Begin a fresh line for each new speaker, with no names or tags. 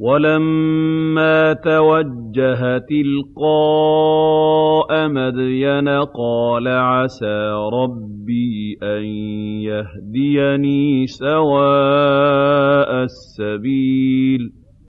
وَلَمَّا تَوَجَّهَ تِلْقَاءَ مَدْيَنَ قَالَ عَسَىٰ رَبِّي أَن يَهْدِيَنِي سَوَاءَ السَّبِيلِ.